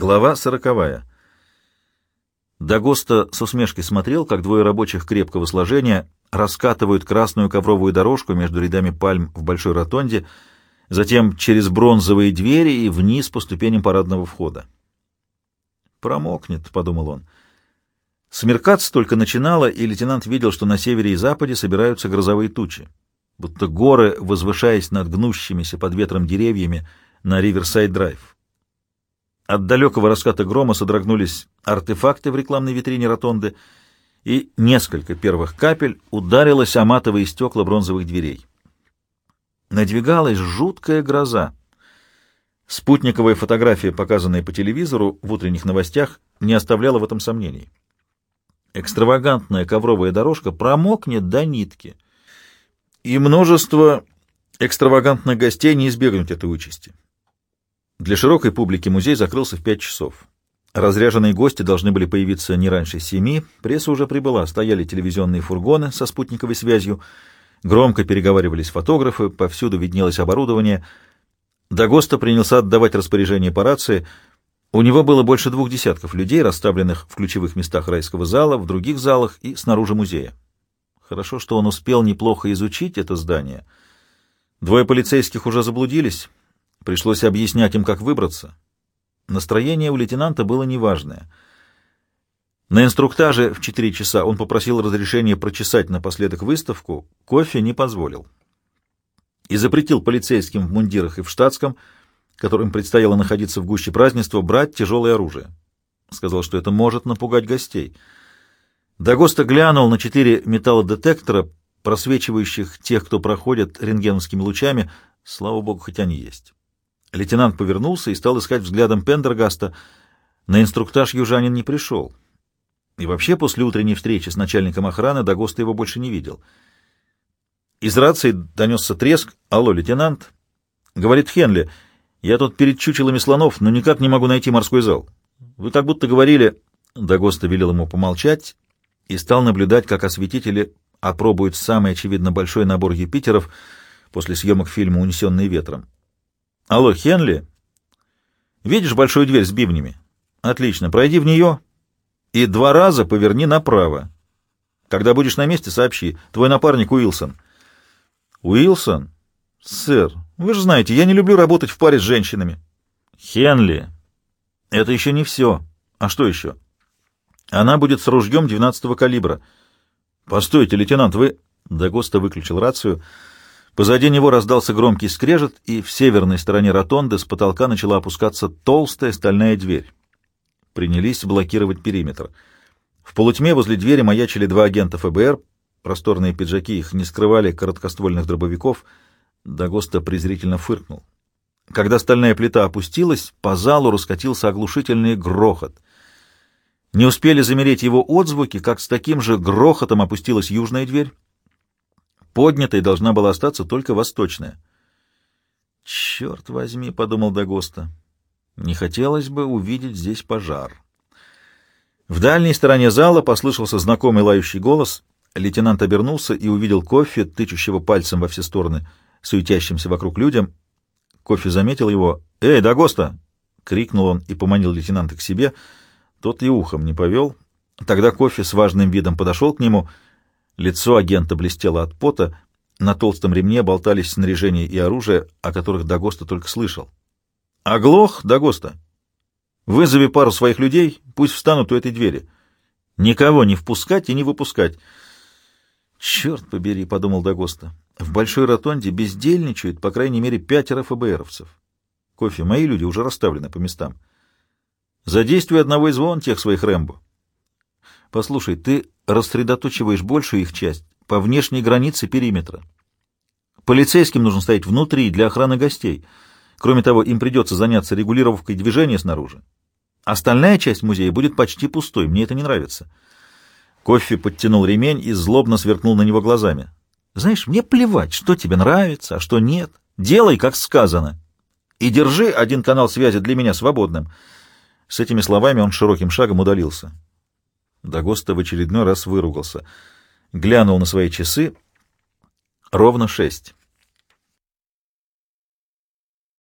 Глава сороковая. Дагоста с усмешкой смотрел, как двое рабочих крепкого сложения раскатывают красную ковровую дорожку между рядами пальм в большой ротонде, затем через бронзовые двери и вниз по ступеням парадного входа. «Промокнет», — подумал он. Смеркаться только начинало, и лейтенант видел, что на севере и западе собираются грозовые тучи, будто горы, возвышаясь над гнущимися под ветром деревьями на Риверсайд-драйв. От далекого раската грома содрогнулись артефакты в рекламной витрине ротонды, и несколько первых капель ударилось о матовые стекла бронзовых дверей. Надвигалась жуткая гроза. Спутниковая фотография, показанная по телевизору в утренних новостях, не оставляла в этом сомнений. Экстравагантная ковровая дорожка промокнет до нитки, и множество экстравагантных гостей не избегнут этой участи. Для широкой публики музей закрылся в пять часов. Разряженные гости должны были появиться не раньше семи, пресса уже прибыла, стояли телевизионные фургоны со спутниковой связью, громко переговаривались фотографы, повсюду виднелось оборудование. Дагоста принялся отдавать распоряжение по рации. У него было больше двух десятков людей, расставленных в ключевых местах райского зала, в других залах и снаружи музея. Хорошо, что он успел неплохо изучить это здание. Двое полицейских уже заблудились, Пришлось объяснять им, как выбраться. Настроение у лейтенанта было неважное. На инструктаже в четыре часа он попросил разрешения прочесать напоследок выставку, кофе не позволил. И запретил полицейским в мундирах и в штатском, которым предстояло находиться в гуще празднества, брать тяжелое оружие. Сказал, что это может напугать гостей. Дагоста глянул на четыре металлодетектора, просвечивающих тех, кто проходит рентгеновскими лучами. Слава богу, хоть они есть. Лейтенант повернулся и стал искать взглядом Пендергаста. На инструктаж южанин не пришел. И вообще после утренней встречи с начальником охраны Дагоста его больше не видел. Из рации донесся треск. «Алло, лейтенант?» Говорит Хенли. «Я тут перед чучелами слонов, но никак не могу найти морской зал. Вы как будто говорили...» Дагоста велел ему помолчать и стал наблюдать, как осветители опробуют самый, очевидно, большой набор Юпитеров после съемок фильма «Унесенные ветром». Алло, Хенли? Видишь большую дверь с бивнями? Отлично, пройди в нее и два раза поверни направо. Когда будешь на месте, сообщи. Твой напарник Уилсон. Уилсон? Сэр, вы же знаете, я не люблю работать в паре с женщинами. Хенли, это еще не все. А что еще? Она будет с ружьем 12-го калибра. Постойте, лейтенант, вы... Дагоста выключил рацию. Позади него раздался громкий скрежет, и в северной стороне ротонды с потолка начала опускаться толстая стальная дверь. Принялись блокировать периметр. В полутьме возле двери маячили два агента ФБР, просторные пиджаки их не скрывали короткоствольных дробовиков. Дагоста презрительно фыркнул. Когда стальная плита опустилась, по залу раскатился оглушительный грохот. Не успели замереть его отзвуки, как с таким же грохотом опустилась южная дверь, Поднятой должна была остаться только восточная. «Черт возьми», — подумал Дагоста, — «не хотелось бы увидеть здесь пожар». В дальней стороне зала послышался знакомый лающий голос. Лейтенант обернулся и увидел кофе, тычущего пальцем во все стороны, суетящимся вокруг людям. Кофе заметил его. «Эй, Дагоста!» — крикнул он и поманил лейтенанта к себе. Тот и ухом не повел. Тогда кофе с важным видом подошел к нему — Лицо агента блестело от пота, на толстом ремне болтались снаряжение и оружие, о которых Дагоста только слышал. «Оглох, Дагоста! Вызови пару своих людей, пусть встанут у этой двери. Никого не впускать и не выпускать». «Черт побери», — подумал Дагоста, — «в большой ротонде бездельничают, по крайней мере, пятеро ФБРовцев. Кофе, мои люди уже расставлены по местам. Задействуй одного из вон тех своих Рэмбо. Послушай, ты рассредоточиваешь большую их часть по внешней границе периметра. Полицейским нужно стоять внутри для охраны гостей. Кроме того, им придется заняться регулировкой движения снаружи. Остальная часть музея будет почти пустой, мне это не нравится. Кофе подтянул ремень и злобно сверкнул на него глазами. Знаешь, мне плевать, что тебе нравится, а что нет. Делай, как сказано. И держи один канал связи для меня свободным. С этими словами он широким шагом удалился. Дагоста в очередной раз выругался. Глянул на свои часы. Ровно шесть.